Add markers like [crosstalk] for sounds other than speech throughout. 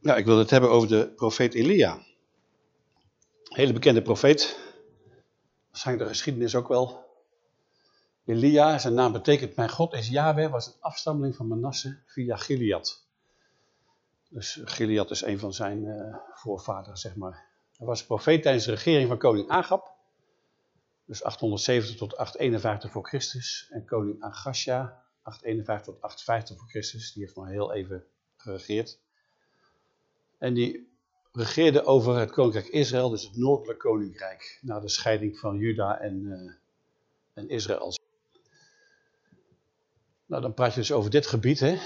Ja, ik wil het hebben over de profeet Elia. Hele bekende profeet. Waarschijnlijk de geschiedenis ook wel. Elia, zijn naam betekent mijn God is Yahweh, was een afstammeling van Manasse via Gilead. Dus Gilead is een van zijn uh, voorvaders, zeg maar. Hij was profeet tijdens de regering van koning Agab. Dus 870 tot 851 voor Christus. En koning Agasja, 851 tot 850 voor Christus. Die heeft maar heel even geregeerd. En die regeerde over het koninkrijk Israël, dus het noordelijk koninkrijk. Na de scheiding van Juda en, uh, en Israël. Nou, dan praat je dus over dit gebied. Hè?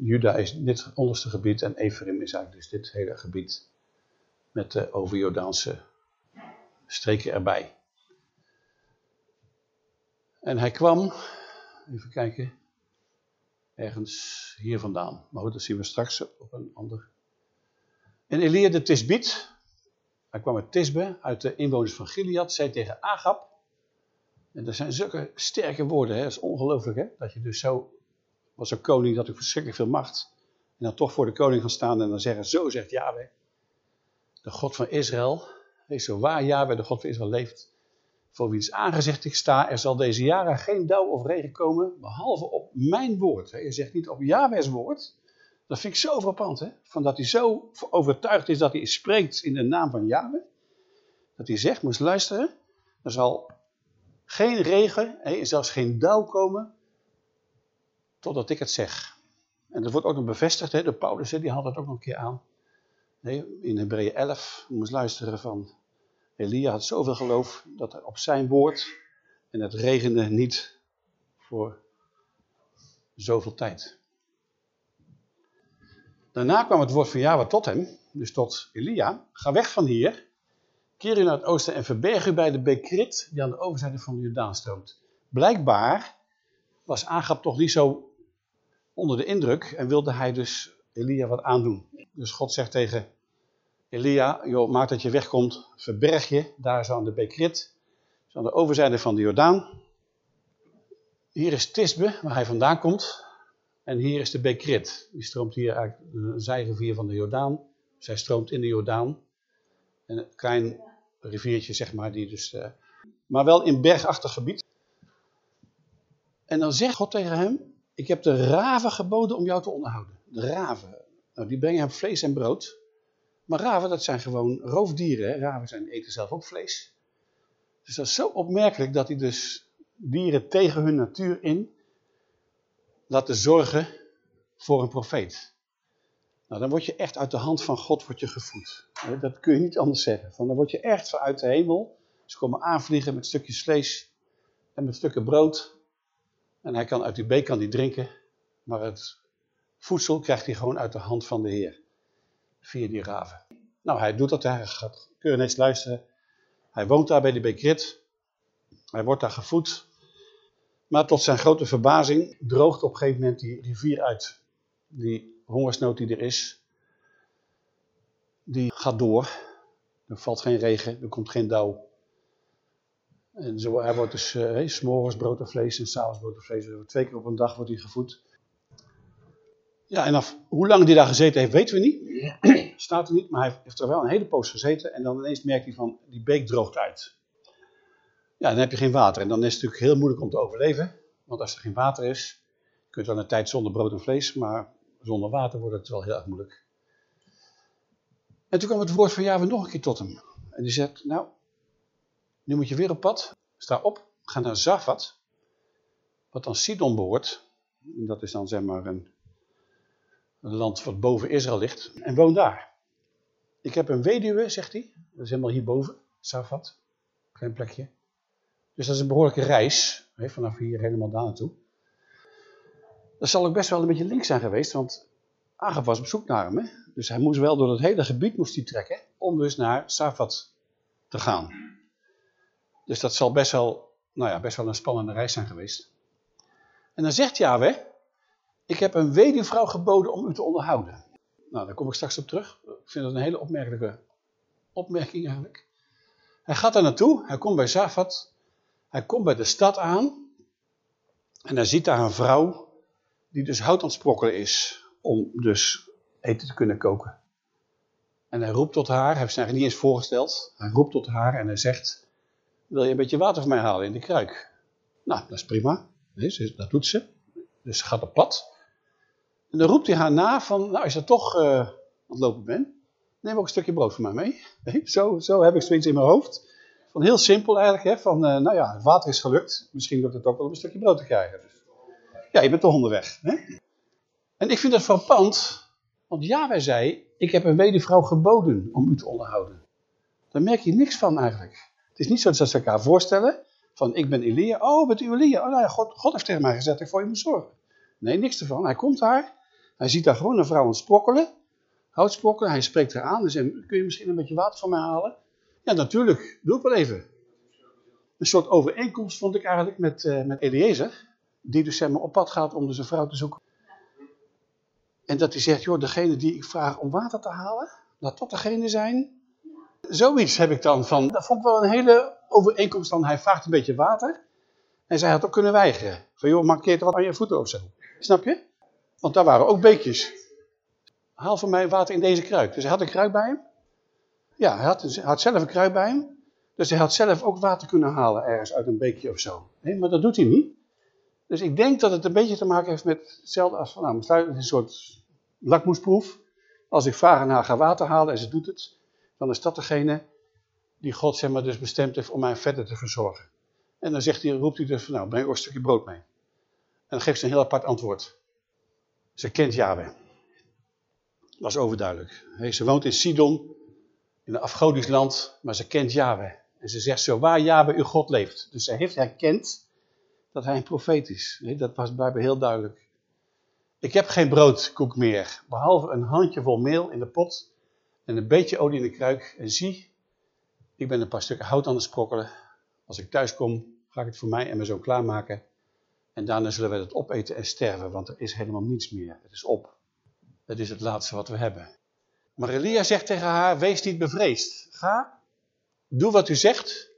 Juda is dit onderste gebied en Ephraim is eigenlijk dus dit hele gebied. Met de overjordaanse streken erbij. En hij kwam, even kijken, ergens hier vandaan. Maar goed, dat zien we straks op een ander. En Elia de Tisbiet, hij kwam uit Tisbe, uit de inwoners van Gilead, zei tegen Agab. En er zijn zulke sterke woorden, hè? dat is ongelooflijk hè, dat je dus zo, was een koning dat ik verschrikkelijk veel macht. En dan toch voor de koning gaan staan en dan zeggen, zo zegt Yahweh, de God van Israël, is zo waar Yahweh, de God van Israël leeft, voor wiens aangezicht ik sta, er zal deze jaren geen dauw of regen komen, behalve op mijn woord. Je zegt niet op Yahweh's woord. Dat vind ik zo verpand, hè? Van dat hij zo overtuigd is dat hij spreekt in de naam van Yahweh. Dat hij zegt, moest luisteren, er zal geen regen, hè, zelfs geen dauw komen, totdat ik het zeg. En dat wordt ook nog bevestigd, hè? de Paulus die haalt dat ook nog een keer aan. Nee, in Hebreeën 11, moest luisteren van Elia had zoveel geloof dat hij op zijn woord, en het regende niet voor zoveel tijd. Daarna kwam het woord van Jahwe tot hem, dus tot Elia. Ga weg van hier, keer u naar het oosten en verberg u bij de Bekrit die aan de overzijde van de Jordaan stroomt. Blijkbaar was Agab toch niet zo onder de indruk en wilde hij dus Elia wat aandoen. Dus God zegt tegen Elia, joh, maak dat je wegkomt, verberg je, daar zo aan de Bekrit, aan de overzijde van de Jordaan. Hier is Tisbe, waar hij vandaan komt. En hier is de Bekrit. Die stroomt hier uit de zijrivier van de Jordaan. Zij stroomt in de Jordaan. Een klein riviertje, zeg maar, die dus... Uh, maar wel in bergachtig gebied. En dan zegt God tegen hem, ik heb de raven geboden om jou te onderhouden. De raven. Nou, die brengen hem vlees en brood. Maar raven, dat zijn gewoon roofdieren. Hè? Raven zijn, eten zelf ook vlees. Dus dat is zo opmerkelijk dat hij dus dieren tegen hun natuur in laten zorgen voor een profeet. Nou, dan word je echt uit de hand van God word je gevoed. Dat kun je niet anders zeggen. Dan word je echt vanuit de hemel. Ze komen aanvliegen met stukjes vlees en met stukken brood. En hij kan uit die beek kan die drinken. Maar het voedsel krijgt hij gewoon uit de hand van de Heer via die raven. Nou, hij doet dat, hij gaat keurig luisteren. Hij woont daar bij de Bekrit. Hij wordt daar gevoed. Maar tot zijn grote verbazing droogt op een gegeven moment die rivier uit. Die hongersnood die er is, die gaat door. Er valt geen regen, er komt geen dauw. En zo, hij wordt dus uh, hey, s'morgens brood en vlees en s'avonds brood en vlees. Twee keer op een dag wordt hij gevoed. Ja, en af, hoe lang hij daar gezeten heeft, weten we niet. Staat er niet, maar hij heeft er wel een hele poos gezeten. En dan ineens merkt hij van, die beek droogt uit. Ja, dan heb je geen water. En dan is het natuurlijk heel moeilijk om te overleven. Want als er geen water is, kun je wel een tijd zonder brood en vlees. Maar zonder water wordt het wel heel erg moeilijk. En toen kwam het woord van Java nog een keer tot hem. En die zegt, nou, nu moet je weer op pad. Sta op, ga naar Zafat. Wat dan Sidon behoort. En dat is dan zeg maar een een land wat boven Israël ligt, en woon daar. Ik heb een weduwe, zegt hij, dat is helemaal hierboven, Safat, klein plekje. Dus dat is een behoorlijke reis, hè, vanaf hier helemaal daar naartoe. Dat zal ook best wel een beetje links zijn geweest, want Agab was op zoek naar hem. Hè? Dus hij moest wel door het hele gebied moest hij trekken, om dus naar Safat te gaan. Dus dat zal best wel, nou ja, best wel een spannende reis zijn geweest. En dan zegt Yahweh, ik heb een weduwvrouw geboden om u te onderhouden. Nou, daar kom ik straks op terug. Ik vind dat een hele opmerkelijke opmerking eigenlijk. Hij gaat daar naartoe, hij komt bij Zafat, hij komt bij de stad aan en hij ziet daar een vrouw die dus hout aan het sprokkelen is om dus eten te kunnen koken. En hij roept tot haar, hij heeft zich niet eens voorgesteld. Hij roept tot haar en hij zegt, wil je een beetje water voor mij halen in de kruik? Nou, dat is prima. Dat doet ze. Dus ze gaat op pad. En dan roept hij haar na van, nou als je toch uh, aan het lopen bent, neem ook een stukje brood voor mij mee. [laughs] Zo, zo heb ik zoiets in mijn hoofd. Van heel simpel eigenlijk, hè, van uh, nou ja, het water is gelukt. Misschien lukt het ook wel om een stukje brood te krijgen. Dus, ja, je bent toch onderweg. Hè? En ik vind dat frappant, want ja, wij zei, ik heb een wedervrouw geboden om u te onderhouden. Daar merk je niks van eigenlijk. Het is niet zo dat ze elkaar voorstellen, van ik ben Elia, oh, bent u Elia? Oh, nou ja, God, God heeft tegen mij gezegd dat ik voor je moet zorgen. Nee, niks ervan. Hij komt daar, hij ziet daar gewoon een vrouw aan het sprokkelen, houtsprokkelen, hij spreekt haar aan en kun je misschien een beetje water van mij halen? Ja, natuurlijk, doe ik wel even. Een soort overeenkomst vond ik eigenlijk met, uh, met Eliezer, die dus zeg maar, op pad gaat om dus een vrouw te zoeken. En dat hij zegt, joh, degene die ik vraag om water te halen, laat dat degene zijn. Zoiets heb ik dan van, dat vond ik wel een hele overeenkomst van, hij vraagt een beetje water. En zij had ook kunnen weigeren. Van joh, markeer er wat aan je voeten of zo. Snap je? Want daar waren ook beekjes. Haal voor mij water in deze kruik. Dus hij had een kruik bij hem. Ja, hij had, had zelf een kruik bij hem. Dus hij had zelf ook water kunnen halen ergens uit een beekje of zo. Nee, maar dat doet hij niet. Dus ik denk dat het een beetje te maken heeft met hetzelfde als van, nou, het is een soort lakmoesproef. Als ik vraag aan haar, ga water halen en ze doet het, dan is dat degene die God zeg maar, dus bestemd heeft om mij verder te verzorgen. En dan zegt hij, roept hij dus van, nou, breng ook een stukje brood mee. En dan geeft ze een heel apart antwoord. Ze kent Yahweh. Dat is overduidelijk. Ze woont in Sidon, in een afgodisch land, maar ze kent Yahweh. En ze zegt zo, waar Yahweh uw God leeft. Dus zij heeft herkend dat hij een profeet is. Dat was blijkbaar heel duidelijk. Ik heb geen broodkoek meer, behalve een handjevol meel in de pot en een beetje olie in de kruik. En zie, ik ben een paar stukken hout aan het sprokkelen. Als ik thuis kom, ga ik het voor mij en mijn zoon klaarmaken. En daarna zullen we het opeten en sterven, want er is helemaal niets meer. Het is op. Het is het laatste wat we hebben. Maar Elia zegt tegen haar, wees niet bevreesd. Ga, doe wat u zegt,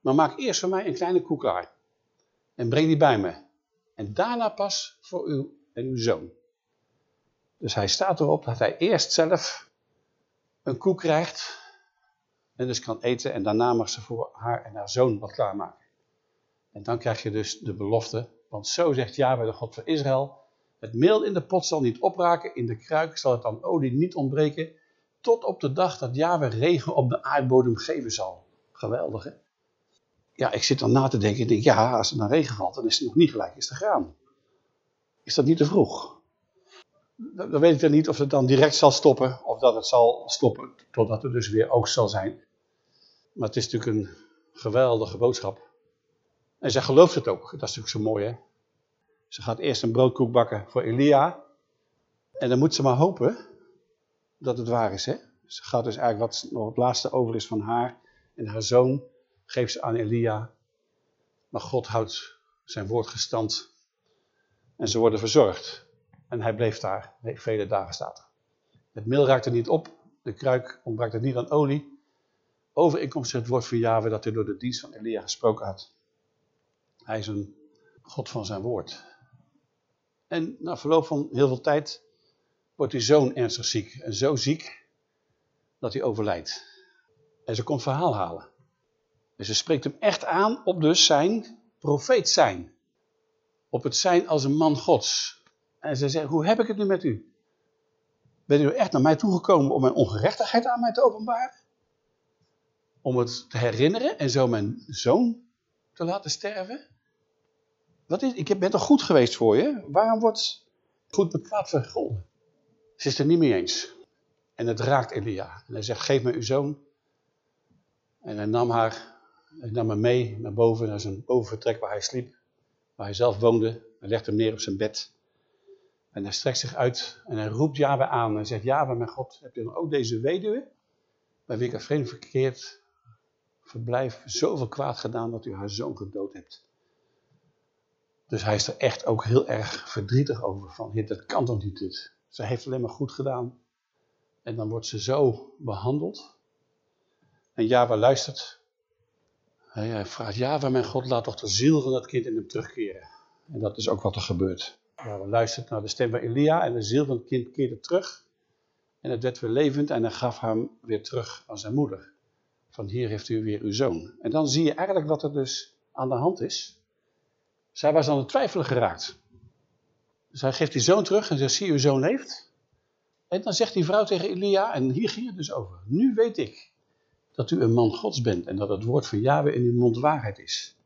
maar maak eerst voor mij een kleine koek klaar. En breng die bij me. En daarna pas voor u en uw zoon. Dus hij staat erop dat hij eerst zelf een koek krijgt en dus kan eten en daarna mag ze voor haar en haar zoon wat klaarmaken. En dan krijg je dus de belofte, want zo zegt Yahweh de God van Israël, het meel in de pot zal niet opraken, in de kruik zal het dan olie niet ontbreken, tot op de dag dat Yahweh regen op de aardbodem geven zal. Geweldig hè? Ja, ik zit dan na te denken, ik denk, ja, als er dan regen valt, dan is het nog niet gelijk, is de graan. Is dat niet te vroeg? Dan weet ik dan niet of het dan direct zal stoppen, of dat het zal stoppen totdat er dus weer oogst zal zijn. Maar het is natuurlijk een geweldige boodschap. En zij gelooft het ook, dat is natuurlijk zo mooi hè. Ze gaat eerst een broodkoek bakken voor Elia. En dan moet ze maar hopen dat het waar is hè. Ze gaat dus eigenlijk wat nog het laatste over is van haar en haar zoon, geeft ze aan Elia. Maar God houdt zijn woord gestand en ze worden verzorgd. En hij bleef daar, vele dagen staat Het meel raakte niet op, de kruik ontbrak er niet aan olie. Overeenkomstig het woord van Yahweh dat hij door de dienst van Elia gesproken had. Hij is een God van zijn woord. En na verloop van heel veel tijd wordt die zoon ernstig ziek. En zo ziek dat hij overlijdt. En ze komt verhaal halen. En ze spreekt hem echt aan op dus zijn profeet zijn op het zijn als een man gods. En ze zeggen, hoe heb ik het nu met u? Bent u echt naar mij toegekomen om mijn ongerechtigheid aan mij te openbaren? Om het te herinneren en zo mijn zoon te laten sterven? Wat is, ik ben toch goed geweest voor je? Waarom wordt goed met kwaad vergolden? Ze is het er niet mee eens. En het raakt Elia. En hij zegt, geef me uw zoon. En hij nam haar, hij nam haar mee naar boven, naar zijn bovenvertrek waar hij sliep waar hij zelf woonde. Hij legt hem neer op zijn bed. En hij strekt zich uit en hij roept Yahweh aan. En zegt, Yahweh, mijn God, heb je dan ook deze weduwe, bij wie ik vreemd verkeerd verblijf, zoveel kwaad gedaan dat u haar zoon gedood hebt. Dus hij is er echt ook heel erg verdrietig over. Van, dat kan toch niet dit. Ze heeft alleen maar goed gedaan. En dan wordt ze zo behandeld. En Yahweh luistert hij vraagt, ja, waar mijn God, laat toch de ziel van dat kind in hem terugkeren. En dat is ook wat er gebeurt. Ja, we luisteren naar de stem van Elia en de ziel van het kind keerde terug. En het werd weer levend en hij gaf hem weer terug aan zijn moeder. Van hier heeft u weer uw zoon. En dan zie je eigenlijk wat er dus aan de hand is. Zij was aan het twijfelen geraakt. Hij geeft die zoon terug en zegt, zie uw zoon leeft. En dan zegt die vrouw tegen Elia, en hier ging het dus over. Nu weet ik dat u een man gods bent en dat het woord van Yahweh in uw mond waarheid is.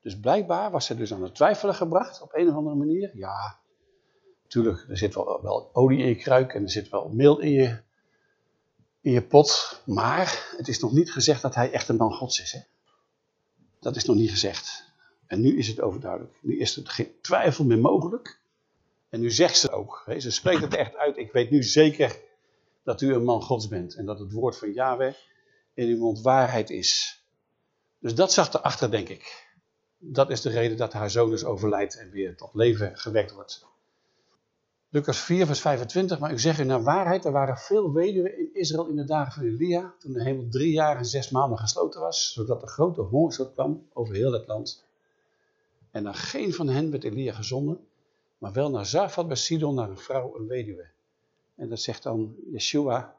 Dus blijkbaar was zij dus aan het twijfelen gebracht op een of andere manier. Ja, natuurlijk, er zit wel, wel olie in je kruik en er zit wel meel in je, in je pot. Maar het is nog niet gezegd dat hij echt een man gods is. Hè? Dat is nog niet gezegd. En nu is het overduidelijk. Nu is er geen twijfel meer mogelijk. En nu zegt ze ook, ze spreekt het echt uit. Ik weet nu zeker dat u een man gods bent. En dat het woord van Yahweh in uw mond waarheid is. Dus dat zag erachter, denk ik. Dat is de reden dat haar zoon dus overlijdt en weer tot leven gewekt wordt. Lucas 4, vers 25. Maar ik zeg u naar waarheid, er waren veel weduwen in Israël in de dagen van Elia, toen de hemel drie jaar en zes maanden gesloten was, zodat er grote hongersnood kwam over heel het land. En naar geen van hen werd Elia gezonden, maar wel naar Zafat bij Sidon, naar een vrouw, een weduwe. En dat zegt dan Yeshua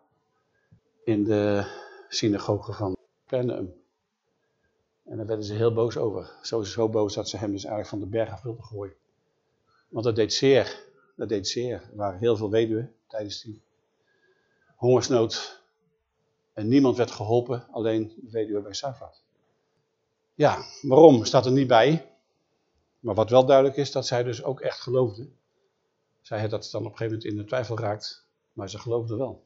in de synagoge van Pernaum. En daar werden ze heel boos over. Zo, zo boos dat ze hem dus eigenlijk van de berg af wilden gooien. Want dat deed zeer. Dat deed zeer. Er waren heel veel weduwen tijdens die hongersnood. En niemand werd geholpen, alleen de weduwe bij Safat. Ja, waarom staat er niet bij. Maar wat wel duidelijk is, dat zij dus ook echt geloofde. Zij dat dan op een gegeven moment in de twijfel raakt, maar ze geloofde wel.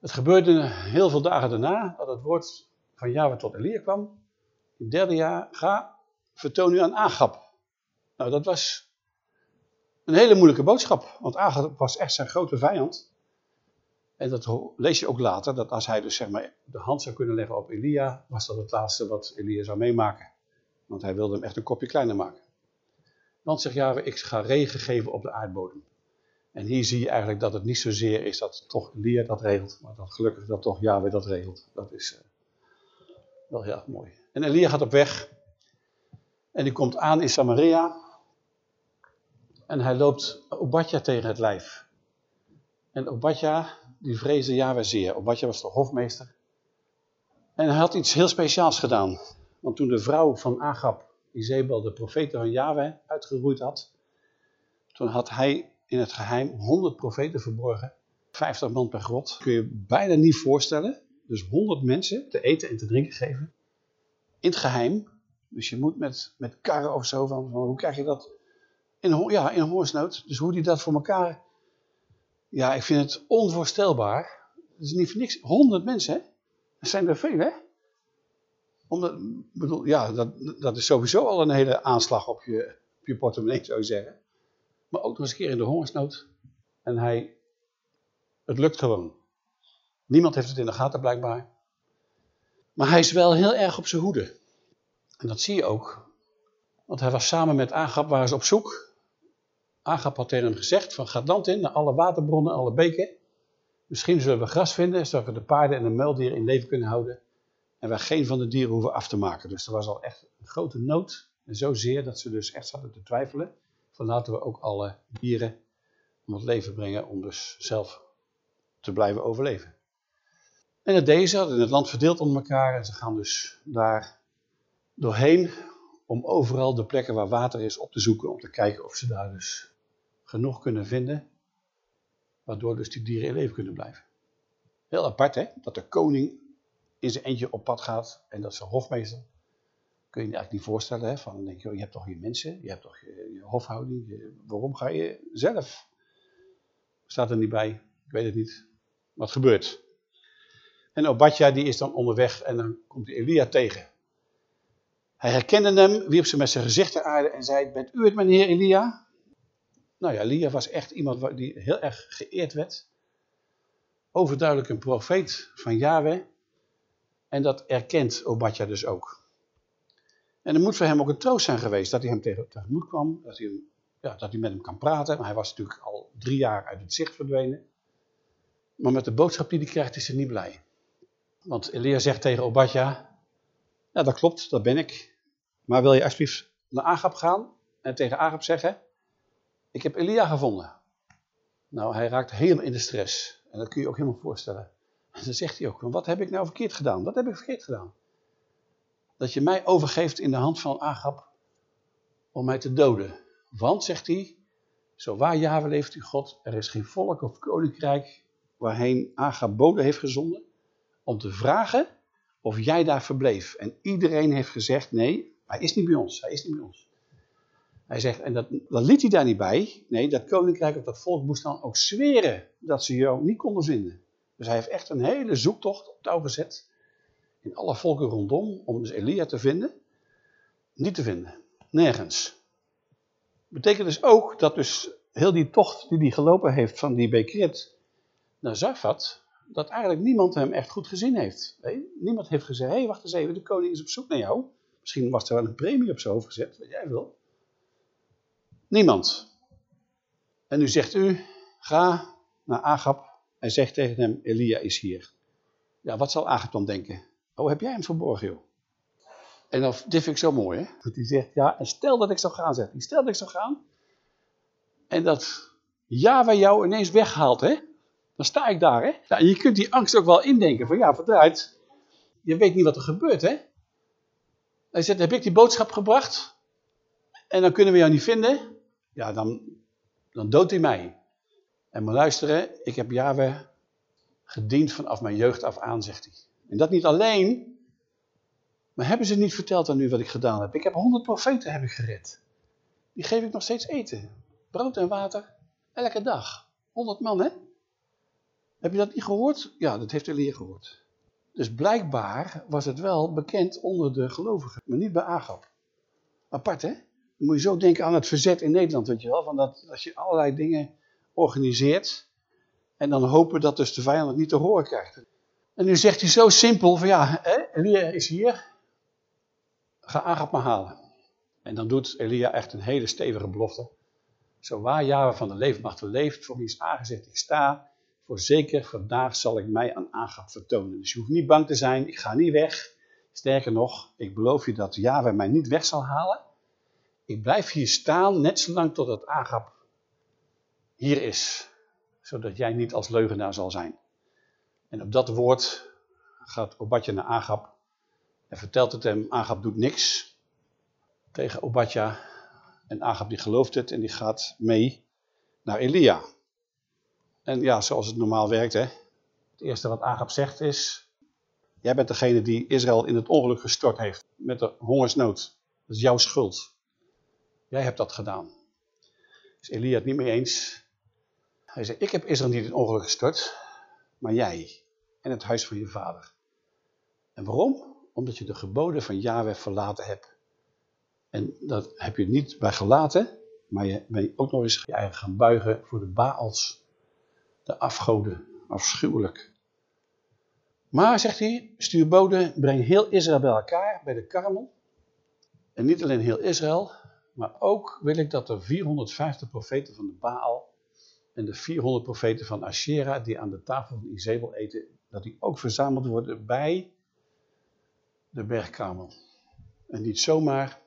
Het gebeurde heel veel dagen daarna dat het woord van Yahweh tot Elia kwam. In het derde jaar, ga, vertoon u aan Agap. Nou, dat was een hele moeilijke boodschap, want Agap was echt zijn grote vijand. En dat lees je ook later, dat als hij dus zeg maar de hand zou kunnen leggen op Elia, was dat het laatste wat Elia zou meemaken. Want hij wilde hem echt een kopje kleiner maken. Want zegt Yahweh, ik ga regen geven op de aardbodem. En hier zie je eigenlijk dat het niet zozeer is dat toch Elia dat regelt, maar dat gelukkig dat toch Yahweh dat regelt. Dat is uh, wel heel erg mooi. En Elia gaat op weg en die komt aan in Samaria en hij loopt Obadja tegen het lijf. En Obadja, die vreesde Yahweh zeer. Obadja was de hofmeester. En hij had iets heel speciaals gedaan. Want toen de vrouw van Agab, Izebel, de profeet van Yahweh, uitgeroeid had, toen had hij in het geheim 100 profeten verborgen. 50 man per grot. Kun je bijna niet voorstellen. Dus 100 mensen te eten en te drinken geven. In het geheim. Dus je moet met, met karren of zo van, van hoe krijg je dat? In, ja, in een hongersnood. Dus hoe die dat voor elkaar... Ja, ik vind het onvoorstelbaar. Het is niet voor niks. 100 mensen, hè? Dat zijn er veel, hè? Bedoel, ja, dat, dat is sowieso al een hele aanslag op je, je portemonnee, zou je zeggen. Maar ook nog eens een keer in de hongersnood. En hij, het lukt gewoon. Niemand heeft het in de gaten blijkbaar. Maar hij is wel heel erg op zijn hoede. En dat zie je ook. Want hij was samen met Agap, op zoek. Agap had tegen hem gezegd, van ga land in, naar alle waterbronnen, alle beken. Misschien zullen we gras vinden, zodat we de paarden en de muildieren in leven kunnen houden. En wij geen van de dieren hoeven af te maken. Dus er was al echt een grote nood. En zozeer dat ze dus echt zaten te twijfelen. Van laten we ook alle dieren om het leven brengen om dus zelf te blijven overleven. En deze hadden het land verdeeld onder elkaar en ze gaan dus daar doorheen om overal de plekken waar water is op te zoeken, om te kijken of ze daar dus genoeg kunnen vinden, waardoor dus die dieren in leven kunnen blijven. Heel apart hè, dat de koning in zijn eentje op pad gaat en dat zijn hofmeester, kun je je eigenlijk niet voorstellen, hè, van denk je, oh, je hebt toch je mensen, je hebt toch je, hofhouding, waarom ga je zelf? Staat er niet bij, ik weet het niet, wat gebeurt. En Obadja die is dan onderweg en dan komt Elia tegen. Hij herkende hem, wierp ze met zijn gezicht ter aarde en zei, bent u het meneer Elia? Nou ja, Elia was echt iemand die heel erg geëerd werd. Overduidelijk een profeet van Yahweh. En dat erkent Obadja dus ook. En het moet voor hem ook een troost zijn geweest dat hij hem tegen, tegemoet kwam. Dat hij, ja, dat hij met hem kan praten. Maar hij was natuurlijk al drie jaar uit het zicht verdwenen. Maar met de boodschap die hij krijgt is hij niet blij. Want Elia zegt tegen Obadja, ja dat klopt, dat ben ik. Maar wil je alsjeblieft naar Agap gaan en tegen Agap zeggen, ik heb Elia gevonden. Nou, hij raakt helemaal in de stress. En dat kun je ook helemaal voorstellen. [laughs] Dan zegt hij ook, wat heb ik nou verkeerd gedaan? Wat heb ik verkeerd gedaan? Dat je mij overgeeft in de hand van Agab om mij te doden. Want, zegt hij, zo waar Jahwe leeft u God, er is geen volk of koninkrijk waarheen Agab bode heeft gezonden om te vragen of jij daar verbleef. En iedereen heeft gezegd, nee, hij is niet bij ons, hij is niet bij ons. Hij zegt, en dat, dat liet hij daar niet bij. Nee, dat koninkrijk of dat volk moest dan ook zweren dat ze jou niet konden vinden. Dus hij heeft echt een hele zoektocht op touw gezet. In alle volken rondom, om dus Elia te vinden. Niet te vinden. Nergens. Betekent dus ook dat dus heel die tocht die hij gelopen heeft van die Bekrit naar Zafat, dat eigenlijk niemand hem echt goed gezien heeft. Niemand heeft gezegd, hé hey, wacht eens even, de koning is op zoek naar jou. Misschien was er wel een premie op zijn hoofd gezet, wat jij wil. Niemand. En nu zegt u, ga naar Agab en zeg tegen hem, Elia is hier. Ja, wat zal Agab dan denken? Oh, heb jij hem verborgen, joh? En dan, dit vind ik zo mooi, hè? Dat hij zegt, ja, en stel dat ik zou gaan, zegt hij. Stel dat ik zou gaan. En dat Java jou ineens weghaalt, hè? Dan sta ik daar, hè? Ja, en je kunt die angst ook wel indenken. Van ja, verdraaid. Je weet niet wat er gebeurt, hè? Hij zegt, heb ik die boodschap gebracht? En dan kunnen we jou niet vinden ja, dan, dan doodt hij mij. En maar luisteren, ik heb Yahweh gediend vanaf mijn jeugd af aan, zegt hij. En dat niet alleen, maar hebben ze niet verteld aan u wat ik gedaan heb? Ik heb honderd profeten heb gered. Die geef ik nog steeds eten. Brood en water, elke dag. Honderd man, hè? Heb je dat niet gehoord? Ja, dat heeft Elia gehoord. Dus blijkbaar was het wel bekend onder de gelovigen, maar niet bij Agap. Apart, hè? Dan moet je zo denken aan het verzet in Nederland, weet je wel. Van dat, als je allerlei dingen organiseert en dan hopen dat dus de vijand het niet te horen krijgt. En nu zegt hij zo simpel van ja, hè, Elia is hier, ga Agap maar halen. En dan doet Elia echt een hele stevige belofte. Zo waar Jaren van de leefmacht leeft, voor wie is aangezegd ik sta, voorzeker vandaag zal ik mij aan Agap vertonen. Dus je hoeft niet bang te zijn, ik ga niet weg. Sterker nog, ik beloof je dat Java mij niet weg zal halen. Ik blijf hier staan net zolang totdat Agap hier is. Zodat jij niet als leugenaar zal zijn. En op dat woord gaat Obadja naar Agap. En vertelt het hem, Agap doet niks tegen Obadja. En Agap die gelooft het en die gaat mee naar Elia. En ja, zoals het normaal werkt hè. Het eerste wat Agap zegt is, jij bent degene die Israël in het ongeluk gestort heeft. Met de hongersnood. Dat is jouw schuld. Jij hebt dat gedaan. Is Elia het niet mee eens? Hij zei, ik heb Israël niet in ongeluk gestort, maar jij en het huis van je vader. En waarom? Omdat je de geboden van Yahweh verlaten hebt. En dat heb je niet bij gelaten, maar je bent ook nog eens je eigen gaan buigen voor de Baals, de afgoden, afschuwelijk. Maar, zegt hij, stuur boden, breng heel Israël bij elkaar, bij de karmel. En niet alleen heel Israël, maar ook wil ik dat de 450 profeten van de Baal en de 400 profeten van Asherah die aan de tafel van Izebel eten, dat die ook verzameld worden bij de bergkamer. En niet zomaar,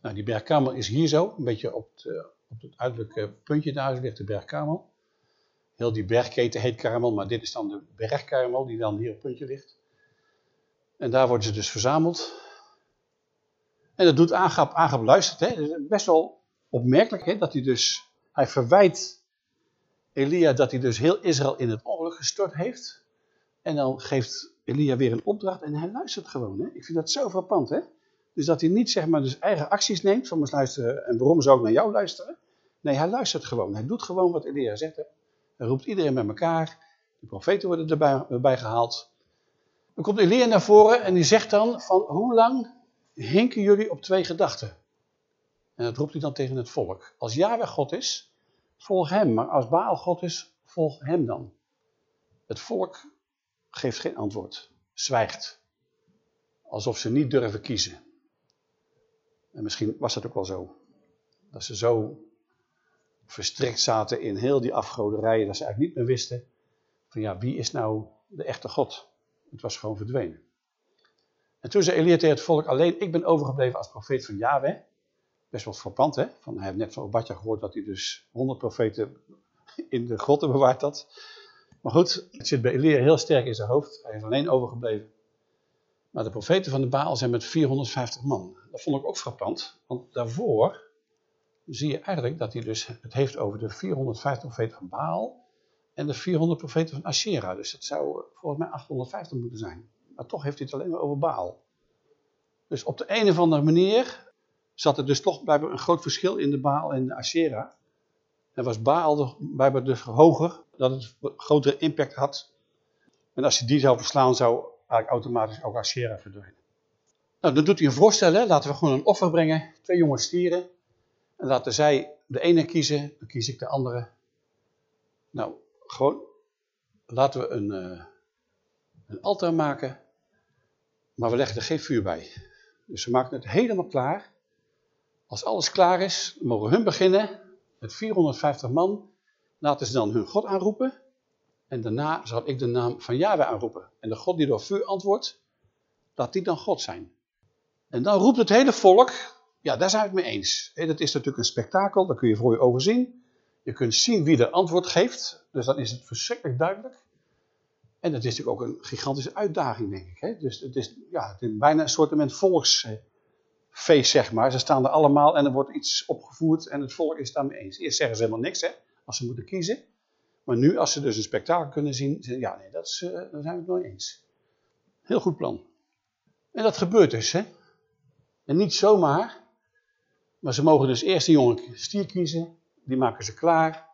nou die bergkamer is hier zo, een beetje op het, op het uiterlijke puntje daar ligt de bergkamer. Heel die bergketen heet Karmel, maar dit is dan de bergkarmel die dan hier op het puntje ligt. En daar worden ze dus verzameld. En dat doet Agap. Agap luistert. Hè? Is best wel opmerkelijk hè? dat hij dus... Hij verwijt Elia dat hij dus heel Israël in het ongeluk gestort heeft. En dan geeft Elia weer een opdracht en hij luistert gewoon. Hè? Ik vind dat zo frappant. Hè? Dus dat hij niet zeg maar dus eigen acties neemt van luisteren en waarom zou ik naar jou luisteren. Nee, hij luistert gewoon. Hij doet gewoon wat Elia zegt. Hè? Hij roept iedereen bij elkaar. De profeten worden erbij, erbij gehaald. Dan komt Elia naar voren en die zegt dan van hoe lang hinken jullie op twee gedachten. En dat roept hij dan tegen het volk. Als Yahweh God is, volg hem. Maar als Baal God is, volg hem dan. Het volk geeft geen antwoord. Zwijgt. Alsof ze niet durven kiezen. En misschien was dat ook wel zo. Dat ze zo verstrikt zaten in heel die afgoderijen, dat ze eigenlijk niet meer wisten van ja, wie is nou de echte God? Het was gewoon verdwenen. En toen zei Elia tegen het volk, alleen ik ben overgebleven als profeet van Yahweh. Best wel frappant, hè? Van, hij heeft net van Obadja gehoord dat hij dus honderd profeten in de grotten bewaart dat. Maar goed, het zit bij Elia heel sterk in zijn hoofd. Hij is alleen overgebleven. Maar de profeten van de Baal zijn met 450 man. Dat vond ik ook frappant, want daarvoor zie je eigenlijk dat hij dus het heeft over de 450 profeten van Baal en de 400 profeten van Asherah. Dus dat zou volgens mij 850 moeten zijn. Maar toch heeft hij het alleen maar over Baal. Dus op de een of andere manier zat er dus toch blijkbaar een groot verschil in de Baal en de Asherah. En was Baal blijkbaar dus hoger, dat het grotere impact had. En als je die zou verslaan, zou eigenlijk automatisch ook Asherah verdwijnen. Nou, dan doet hij een voorstel, hè? laten we gewoon een offer brengen. Twee jonge stieren. En laten zij de ene kiezen, dan kies ik de andere. Nou, gewoon, laten we een, uh, een altaar maken, maar we leggen er geen vuur bij. Dus we maken het helemaal klaar. Als alles klaar is, mogen hun beginnen met 450 man. Laten ze dan hun God aanroepen. En daarna zal ik de naam van Yahweh aanroepen. En de God die door vuur antwoordt, laat die dan God zijn. En dan roept het hele volk, ja daar zijn we het mee eens. Dat is natuurlijk een spektakel, dat kun je voor je ogen zien. Je kunt zien wie er antwoord geeft, dus dan is het verschrikkelijk duidelijk. En dat is natuurlijk ook een gigantische uitdaging, denk ik. Dus het is, ja, het is bijna een soort volksfeest, zeg maar. Ze staan er allemaal en er wordt iets opgevoerd en het volk is daarmee eens. Eerst zeggen ze helemaal niks, hè, als ze moeten kiezen. Maar nu, als ze dus een spektakel kunnen zien, zeggen ja, nee, dat is, uh, zijn we het nooit eens. Heel goed plan. En dat gebeurt dus, hè. En niet zomaar, maar ze mogen dus eerst een jonge stier kiezen, die maken ze klaar.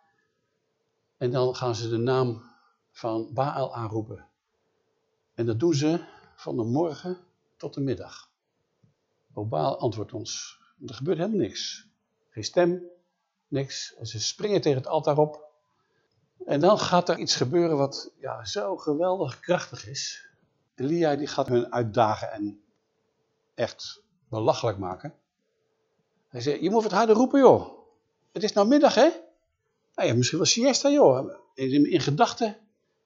En dan gaan ze de naam van Baal aanroepen. En dat doen ze van de morgen tot de middag. O Baal antwoordt ons. Er gebeurt helemaal niks. Geen stem, niks. Ze springen tegen het altaar op. En dan gaat er iets gebeuren wat ja, zo geweldig krachtig is. Elia die gaat hun uitdagen en echt belachelijk maken. Hij zegt, je moet het harder roepen joh. Het is nou middag hè. Nou ja, misschien wel siesta joh. In, in gedachten hij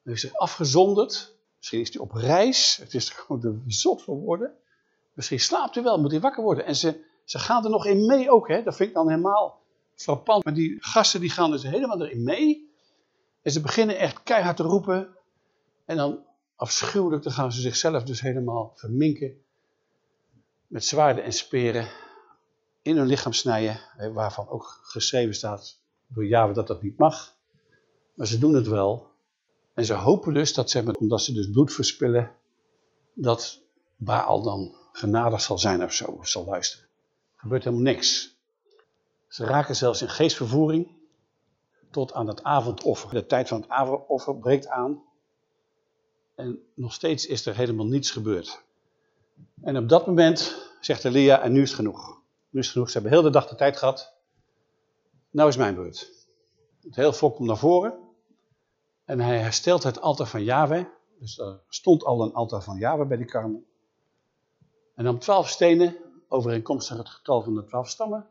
heeft zich afgezonderd. Misschien is hij op reis. Het is gewoon de zot voor worden. Misschien slaapt hij wel, moet hij wakker worden. En ze, ze gaan er nog in mee ook. Hè? Dat vind ik dan helemaal frappant. Maar die gasten die gaan dus helemaal erin mee. En ze beginnen echt keihard te roepen. En dan afschuwelijk, dan gaan ze zichzelf dus helemaal verminken. Met zwaarden en speren in hun lichaam snijden. Waarvan ook geschreven staat door Java dat dat niet mag. Maar ze doen het wel. En ze hopen dus dat ze, omdat ze dus bloed verspillen, dat Baal dan genadig zal zijn of zo, of zal luisteren. Er gebeurt helemaal niks. Ze raken zelfs in geestvervoering tot aan het avondoffer. De tijd van het avondoffer breekt aan. En nog steeds is er helemaal niets gebeurd. En op dat moment zegt Elia, en nu is het genoeg. Nu is het genoeg, ze hebben heel de dag de tijd gehad. Nou is mijn beurt. Het hele volk komt naar voren. En hij herstelt het altaar van Yahweh. Dus er stond al een altaar van Yahweh bij die karmel. En dan twaalf stenen, overeenkomstig het getal van de twaalf stammen.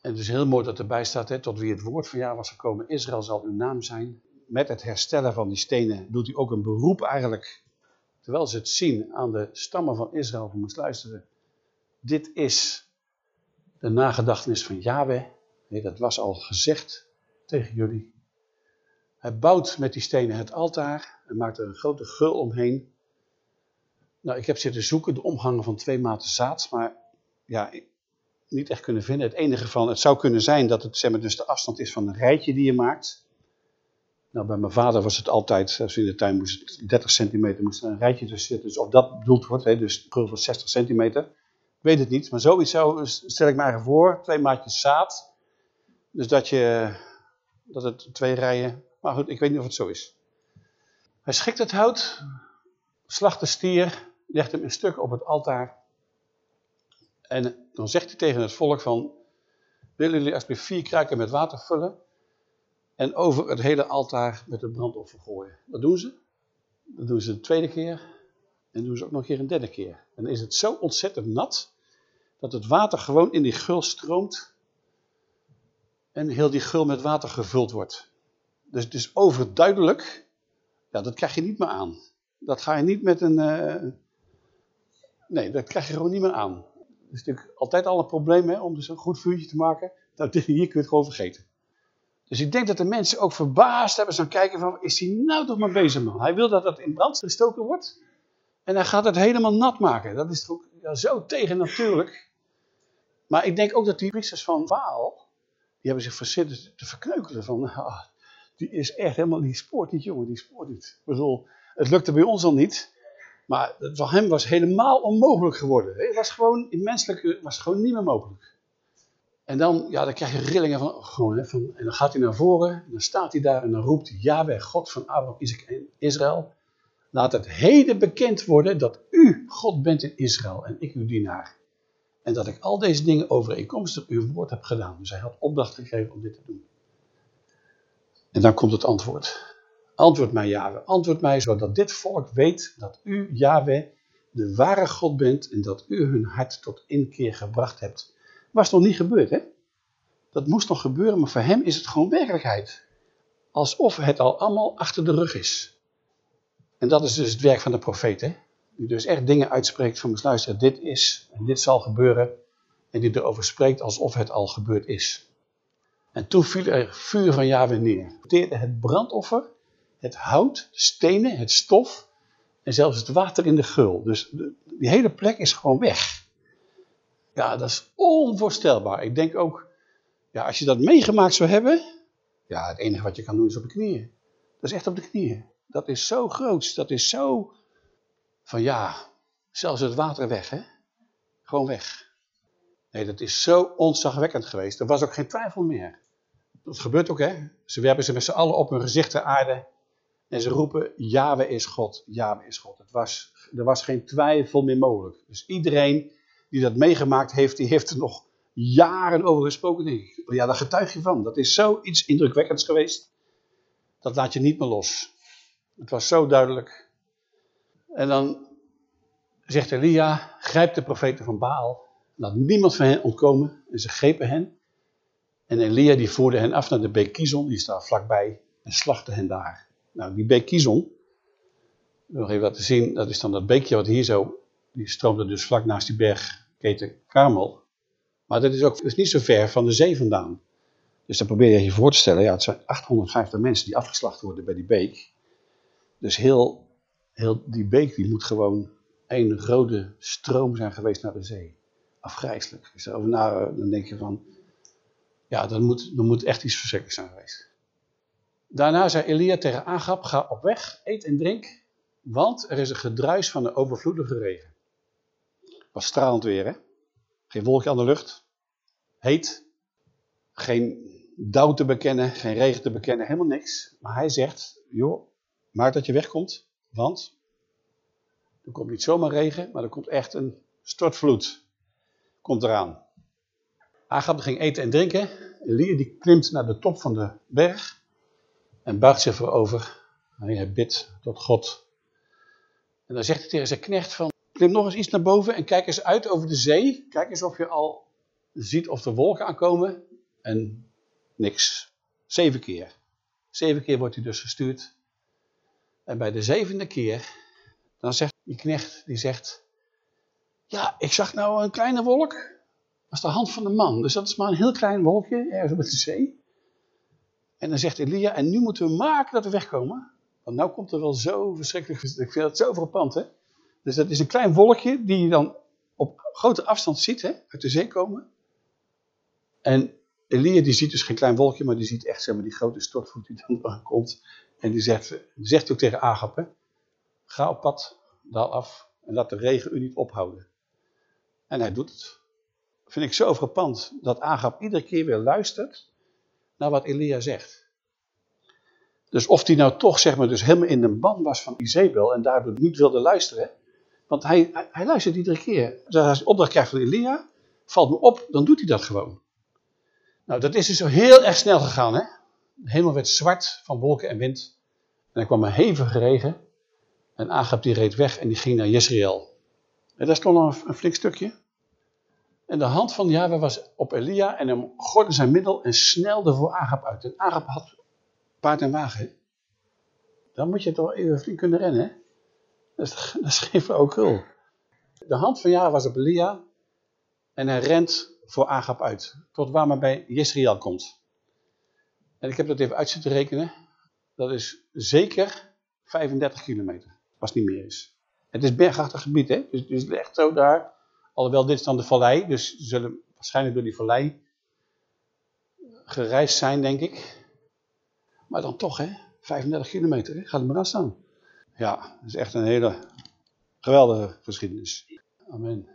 En het is heel mooi dat erbij staat, hè, tot wie het woord van Yahweh was gekomen, Israël zal uw naam zijn. Met het herstellen van die stenen doet hij ook een beroep eigenlijk, terwijl ze het zien aan de stammen van Israël, voor moest luisteren. Dit is de nagedachtenis van Yahweh. Nee, dat was al gezegd tegen jullie. Hij bouwt met die stenen het altaar en maakt er een grote gul omheen. Nou, ik heb zitten zoeken de omhangen van twee maten zaad, maar ja, niet echt kunnen vinden. Het enige van, het zou kunnen zijn dat het zeg maar, dus de afstand is van een rijtje die je maakt. Nou, bij mijn vader was het altijd, als we in de tuin moest 30 centimeter, moest er een rijtje tussen zitten. Dus of dat bedoeld wordt, hè, dus van 60 centimeter. Weet het niet, maar zoiets zou, stel ik me eigenlijk voor, twee maatjes zaad. Dus dat, je, dat het twee rijen maar goed, ik weet niet of het zo is. Hij schikt het hout, slacht de stier, legt hem een stuk op het altaar. En dan zegt hij tegen het volk van, willen jullie alsjeblieft vier kruiken met water vullen en over het hele altaar met het brandoffer gooien. Dat doen ze. Dat doen ze de tweede keer en doen ze ook nog een keer een derde keer. En dan is het zo ontzettend nat dat het water gewoon in die gul stroomt en heel die gul met water gevuld wordt. Dus het is overduidelijk, ja, dat krijg je niet meer aan. Dat ga je niet met een... Uh, nee, dat krijg je gewoon niet meer aan. Het is natuurlijk altijd al een probleem hè, om dus een goed vuurtje te maken. Nou, hier kun je gewoon vergeten. Dus ik denk dat de mensen ook verbaasd hebben gaan kijken van, is hij nou toch maar bezig man? Hij wil dat dat in brand gestoken wordt. En hij gaat het helemaal nat maken. Dat is toch ja, zo tegennatuurlijk. Maar ik denk ook dat die priesters van Waal, die hebben zich verzitten te verkneukelen van, [laughs] ah, die is echt helemaal, die spoort niet jongen, die spoort niet. Ik bedoel, het lukte bij ons al niet. Maar het voor hem was helemaal onmogelijk geworden. Het was gewoon, in menselijke, was gewoon niet meer mogelijk. En dan, ja, dan krijg je rillingen van, gewoon, hè, van, en dan gaat hij naar voren, en dan staat hij daar en dan roept Yahweh, God van Abraham, Isaac en Israël. Laat het heden bekend worden dat u God bent in Israël en ik uw dienaar. En dat ik al deze dingen overeenkomstig uw woord heb gedaan. Dus hij had opdracht gekregen om dit te doen. En dan komt het antwoord. Antwoord mij, Yahweh. Antwoord mij, zodat dit volk weet dat u, Yahweh, de ware God bent en dat u hun hart tot inkeer gebracht hebt. Was nog niet gebeurd, hè? Dat moest nog gebeuren, maar voor hem is het gewoon werkelijkheid. Alsof het al allemaal achter de rug is. En dat is dus het werk van de profeet, hè? Die dus echt dingen uitspreekt van, luister, dit is en dit zal gebeuren. En die erover spreekt alsof het al gebeurd is. En toen viel er vuur van Yahweh neer. Het brandoffer het hout, de stenen, het stof en zelfs het water in de gul. Dus die hele plek is gewoon weg. Ja, dat is onvoorstelbaar. Ik denk ook, ja, als je dat meegemaakt zou hebben, ja, het enige wat je kan doen is op de knieën. Dat is echt op de knieën. Dat is zo groot, dat is zo, van ja, zelfs het water weg, hè. Gewoon weg. Nee, dat is zo ontzagwekkend geweest. Er was ook geen twijfel meer. Dat gebeurt ook, hè. Ze werpen ze met z'n allen op hun gezicht ter aarde. En ze roepen, Yahweh is God, Yahweh is God. Het was, er was geen twijfel meer mogelijk. Dus iedereen die dat meegemaakt heeft, die heeft er nog jaren over gesproken. Denk ik. Ja, daar getuig je van. Dat is zoiets indrukwekkends geweest. Dat laat je niet meer los. Het was zo duidelijk. En dan zegt Elia, grijp de profeten van Baal. Laat niemand van hen ontkomen. En ze grepen hen. En Elia die voerde hen af naar de beek die staat vlakbij. En slachtte hen daar. Nou, die beek Kizon, nog even laten zien, dat is dan dat beekje wat hier zo, die stroomde dus vlak naast die bergketen Karmel. Maar dat is ook is niet zo ver van de zee vandaan. Dus dan probeer je je voor te stellen, ja, het zijn 850 mensen die afgeslacht worden bij die beek. Dus heel, heel die beek die moet gewoon een rode stroom zijn geweest naar de zee. Afgrijselijk. Als je erover na, dan denk je van, ja, dan moet, dan moet echt iets verschrikkelijks zijn geweest. Daarna zei Elia tegen Agab, ga op weg, eet en drink, want er is een gedruis van de overvloedige regen. Was stralend weer, hè? Geen wolkje aan de lucht, heet, geen dauw te bekennen, geen regen te bekennen, helemaal niks. Maar hij zegt, joh, maak dat je wegkomt, want er komt niet zomaar regen, maar er komt echt een stortvloed. Komt eraan. Agab ging eten en drinken. Elia die klimt naar de top van de berg en buigt zich voorover. Hij bidt tot God. En dan zegt hij tegen zijn knecht van, klim nog eens iets naar boven en kijk eens uit over de zee. Kijk eens of je al ziet of er wolken aankomen. En niks. Zeven keer. Zeven keer wordt hij dus gestuurd. En bij de zevende keer, dan zegt die knecht, die zegt, ja, ik zag nou een kleine wolk. Dat is de hand van de man. Dus dat is maar een heel klein wolkje, ergens op de zee. En dan zegt Elia, en nu moeten we maken dat we wegkomen. Want nu komt er wel zo verschrikkelijk, [laughs] ik vind dat zo verpand hè. Dus dat is een klein wolkje die je dan op grote afstand ziet hè, uit de zee komen. En Elia die ziet dus geen klein wolkje, maar die ziet echt zeg maar, die grote stortvloed die dan aankomt. En die zegt, die zegt ook tegen Agap, hè, ga op pad, daal af en laat de regen u niet ophouden. En hij doet het. Vind ik zo verpand dat Agap iedere keer weer luistert naar wat Elia zegt. Dus of hij nou toch zeg maar, dus helemaal in de ban was van Izebel en daardoor niet wilde luisteren. Want hij, hij, hij luistert iedere keer. Als hij opdracht krijgt van Elia, valt me op, dan doet hij dat gewoon. Nou, dat is dus heel erg snel gegaan. Hè? De hemel werd zwart van wolken en wind. En er kwam een hevige regen. En Agab die reed weg en die ging naar Jezreel. En daar stond nog een, een flink stukje. En de hand van Yahweh was op Elia en hem gordde zijn middel en snelde voor Agap uit. En Agap had paard en wagen. Dan moet je toch even flink kunnen rennen. Hè? Dat, is, [laughs] dat is geen. De hand van Yahweh was op Elia en hij rent voor Agap uit. Tot waar men bij Jezreel komt. En ik heb dat even uit zitten rekenen. Dat is zeker 35 kilometer, als het niet meer is. Het is bergachtig gebied, hè? Dus het is echt zo daar. Alhoewel, dit is dan de vallei, dus ze zullen waarschijnlijk door die vallei gereisd zijn, denk ik. Maar dan toch, hè? 35 kilometer, hè? Gaat het maar aan staan. Ja, dat is echt een hele geweldige geschiedenis. Amen.